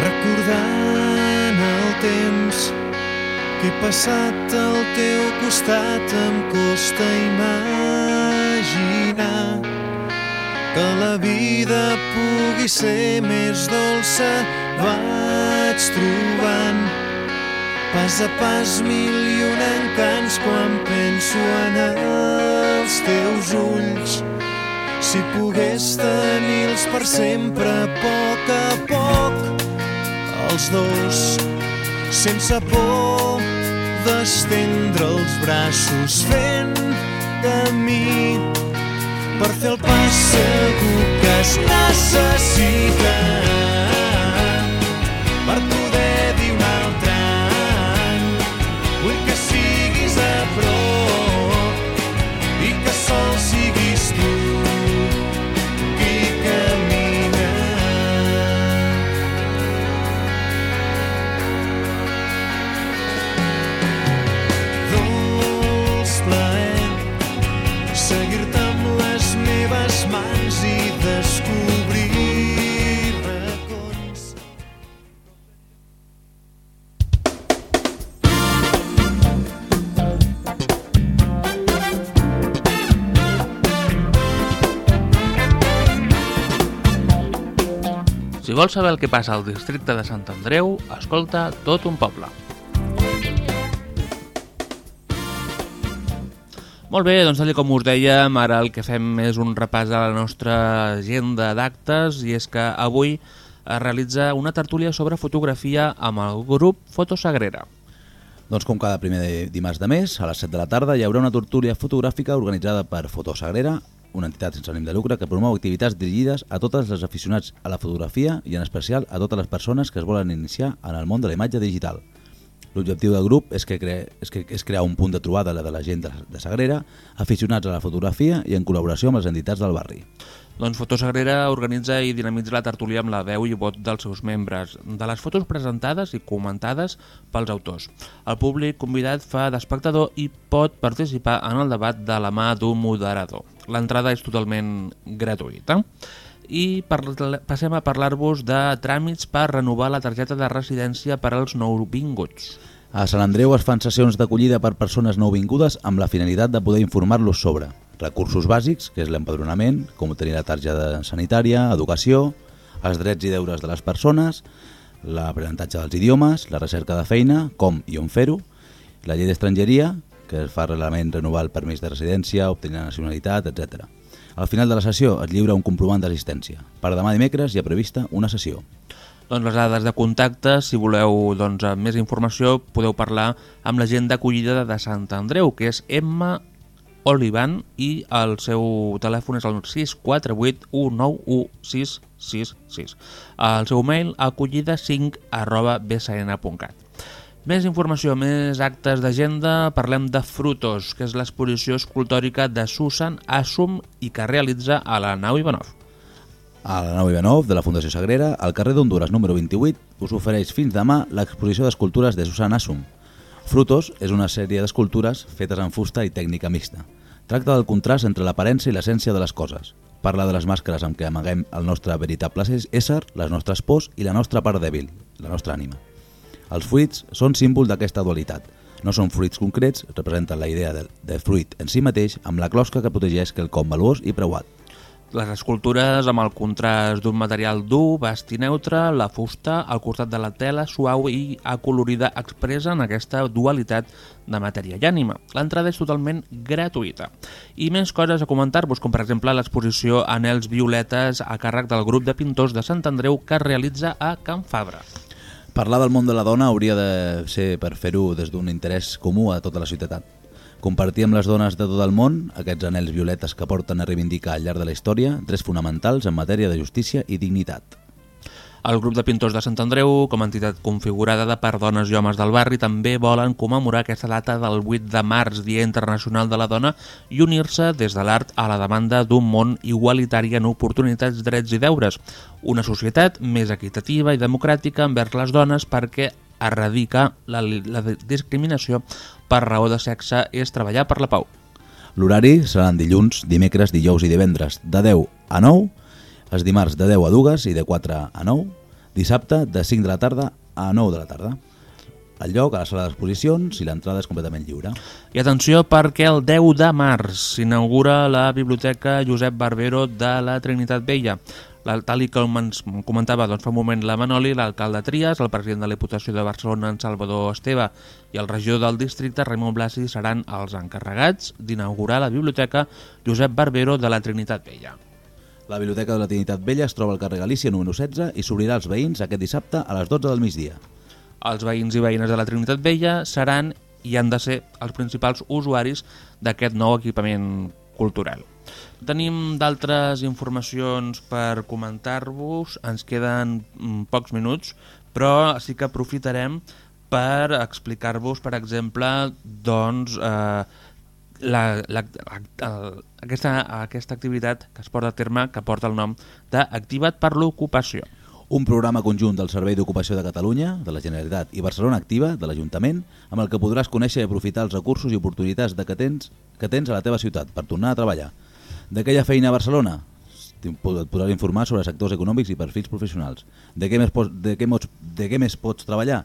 Recordant el temps que he passat al teu costat em costa imaginar que la vida pugui ser més dolça. Vaig trobant pas a pas mil i un encants quan penso en els teus ulls. Si pogués tenir-los per sempre a poc a poc els dos sense por d'estendre els braços fent camí per fer el pas segur que es necessita. Per poder vols saber el que passa al districte de Sant Andreu, escolta tot un poble. Molt bé, doncs tal com us dèiem, ara el que fem és un repàs a la nostra agenda d'actes i és que avui es realitza una tertúlia sobre fotografia amb el grup Fotosagrera. Doncs com cada primer de- dimarts de mes, a les 7 de la tarda, hi haurà una tertúlia fotogràfica organitzada per Fotosagrera, una entitat sense ànim de lucre que promou activitats dirigides a tots els aficionats a la fotografia i en especial a totes les persones que es volen iniciar en el món de la imatge digital. L'objectiu del grup és, que cre... és, que... és crear un punt de trobada de la gent de Sagrera, aficionats a la fotografia i en col·laboració amb les entitats del barri. Doncs Fotosagrera organitza i dinamitza la tertúlia amb la veu i vot dels seus membres, de les fotos presentades i comentades pels autors. El públic convidat fa d'espectador i pot participar en el debat de la mà d'un moderador. L'entrada és totalment gratuïta. I passem a parlar-vos de tràmits per renovar la targeta de residència per als nouvinguts. A Sant Andreu es fan sessions d'acollida per persones nouvingudes amb la finalitat de poder informar-los sobre recursos bàsics, que és l'empadronament, com tenir la targeta sanitària, educació, els drets i deures de les persones, l'aprenentatge dels idiomes, la recerca de feina, com i on fer-ho, la llei d'estrangeria, que fa reglament renovar el permís de residència, obtenir la nacionalitat, etc. Al final de la sessió es lliura un comprovant d'assistència. Per demà dimecres hi ha prevista una sessió. Doncs les dades de contacte, si voleu doncs, més informació, podeu parlar amb la gent d'acollida de Sant Andreu, que és Emma Olivan, i el seu telèfon és el 648 191 666. El seu mail acollida5 arroba bsn.cat. Més informació, més actes d'agenda, parlem de Frutos, que és l'exposició escultòrica de Susan Assum i que realitza a la nau Ivanov. A la nau Ivanov de la Fundació Sagrera, al carrer d'Honduras número 28, us ofereix fins demà l'exposició d'escultures de Susan Assum. Frutos és una sèrie d'escultures fetes en fusta i tècnica mixta. Tracta del contrast entre l'aparença i l'essència de les coses. Parla de les màscares amb què amaguem el nostre veritable ésser, les nostres pors i la nostra part dèbil, la nostra ànima. Els fruits són símbol d'aquesta dualitat. No són fruits concrets, representen la idea de, de fruit en si mateix amb la closca que protegeix quelcom valuós i preuat. Les escultures amb el contrast d'un material dur, bast i neutre, la fusta al costat de la tela suau i acolorida expressen aquesta dualitat de matèria i ànima. L'entrada és totalment gratuïta. I més coses a comentar-vos, com per exemple l'exposició Anels Violetes a càrrec del grup de pintors de Sant Andreu que es realitza a Can Fabra. Parlar del món de la dona hauria de ser per fer-ho des d'un interès comú a tota la societat. Compartir amb les dones de tot el món aquests anells violetes que porten a reivindicar al llarg de la història drets fonamentals en matèria de justícia i dignitat. El grup de pintors de Sant Andreu, com a entitat configurada per dones i homes del barri, també volen commemorar aquesta data del 8 de març, Dia Internacional de la Dona, i unir-se des de l'art a la demanda d'un món igualitari en oportunitats, drets i deures. Una societat més equitativa i democràtica envers les dones perquè erradicar la, la discriminació per raó de sexe és treballar per la pau. L'horari seran dilluns, dimecres, dijous i divendres de 10 a 9, els dimarts de 10 a 2 i de 4 a 9, dissabte de 5 de la tarda a 9 de la tarda. El lloc a la sala d'exposicions i l'entrada és completament lliure. I atenció perquè el 10 de març s'inaugura la Biblioteca Josep Barbero de la Trinitat Vella. La, tal com ens comentava doncs, fa un moment la Manoli, l'alcalde Trias, el president de la Diputació de Barcelona, en Salvador Esteve, i el regidor del districte, Raimon Blasi, seran els encarregats d'inaugurar la Biblioteca Josep Barbero de la Trinitat Vella. La Biblioteca de la Trinitat Vella es troba al carrer Galícia número 16 i s'obrirà als veïns aquest dissabte a les 12 del migdia. Els veïns i veïnes de la Trinitat Vella seran i han de ser els principals usuaris d'aquest nou equipament cultural. Tenim d'altres informacions per comentar-vos, ens queden mm, pocs minuts, però sí que aprofitarem per explicar-vos, per exemple, doncs, eh, la, la, la, aquesta, aquesta activitat que es porta a terme, que porta el nom d'Activa't per l'ocupació. Un programa conjunt del Servei d'Ocupació de Catalunya, de la Generalitat i Barcelona Activa, de l'Ajuntament, amb el que podràs conèixer i aprofitar els recursos i oportunitats de que, tens, que tens a la teva ciutat per tornar a treballar. D'aquella feina a Barcelona? Et podràs informar sobre sectors econòmics i perfils professionals. De què més pots, de què mots, de què més pots treballar?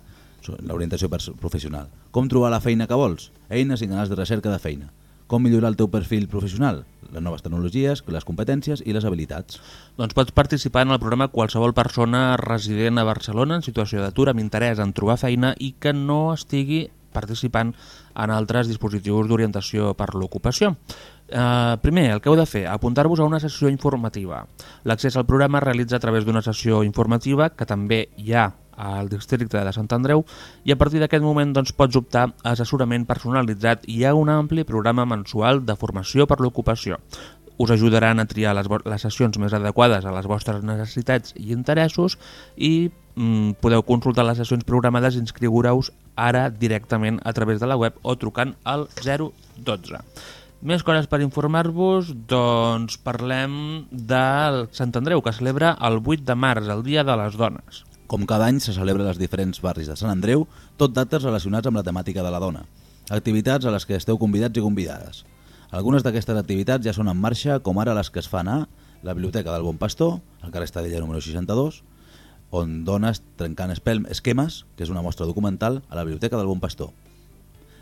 L'orientació professional. Com trobar la feina que vols? Eines i canals de recerca de feina. Com millorar el teu perfil professional? Les noves tecnologies, les competències i les habilitats. Doncs pots participar en el programa qualsevol persona resident a Barcelona en situació d'atur amb interès en trobar feina i que no estigui participant en altres dispositius d'orientació per l'ocupació. Uh, primer, el que heu de fer, apuntar-vos a una sessió informativa. L'accés al programa es realitza a través d'una sessió informativa que també hi ha al districte de Sant Andreu i a partir d'aquest moment doncs, pots optar a assessorament personalitzat i a un ampli programa mensual de formació per l'ocupació. Us ajudaran a triar les, les sessions més adequades a les vostres necessitats i interessos i mm, podeu consultar les sessions programades i inscriure-us ara directament a través de la web o trucant al 012. Més coses per informar-vos, doncs parlem del Sant Andreu, que celebra el 8 de març, el Dia de les Dones. Com cada any se celebra als diferents barris de Sant Andreu, tot dates relacionats amb la temàtica de la dona. Activitats a les que esteu convidats i convidades. Algunes d'aquestes activitats ja són en marxa, com ara les que es fan a la Biblioteca del Bon Pastor, al carrer Estadella número 62, on dones trencant espelm esquemes, que és una mostra documental, a la Biblioteca del Bon Pastor.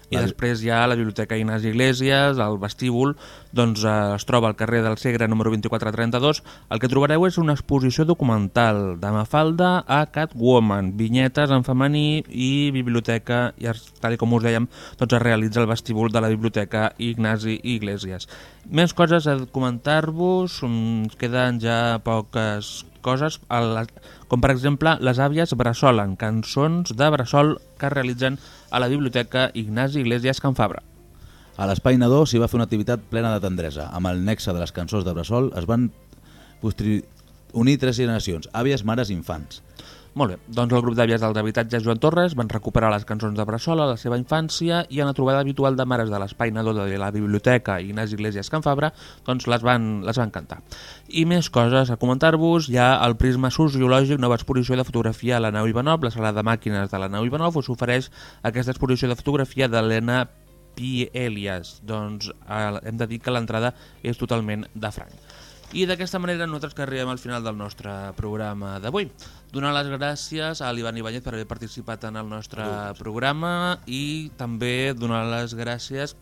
I La- després hi ha la Biblioteca Ignasi Iglesias, el vestíbul, doncs eh, es troba al carrer del Segre número 2432. El que trobareu és una exposició documental de Mafalda a Catwoman, vinyetes en femení i biblioteca, i tal com us dèiem, doncs es realitza el vestíbul de la Biblioteca Ignasi Iglesias. Més coses a comentar-vos, mm, ens queden ja poques coses, com per exemple les àvies bressolen, cançons de bressol que realitzen a la Biblioteca Ignasi Iglesias Can Fabra. A l'Espai Nadó s'hi va fer una activitat plena de tendresa. Amb el nexe de les cançons de Bressol es van unir tres generacions, àvies, mares i infants. Molt bé, doncs el grup d'àvies dels habitatges Joan Torres van recuperar les cançons de Bressol a la seva infància i en la trobada habitual de mares de l'Espai Nadó de la Biblioteca Ignasi Iglesias Can Fabra doncs les van, les van cantar. I més coses a comentar-vos, hi ha el Prisma Sociològic, nova exposició de fotografia a la nau Ivanov, la sala de màquines de la nau Ivanov, us ofereix aquesta exposició de fotografia d'Helena Pielias. Doncs eh, hem de dir que l'entrada és totalment de franc. I d'aquesta manera nosaltres que arribem al final del nostre programa d'avui. Donar les gràcies a l'Ivan Ibáñez per haver participat en el nostre programa i també donar les gràcies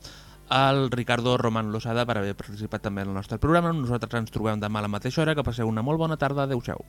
al Ricardo Roman Losada per haver participat també en el nostre programa. Nosaltres ens trobem demà a la mateixa hora. Que passeu una molt bona tarda. Adéu-siau.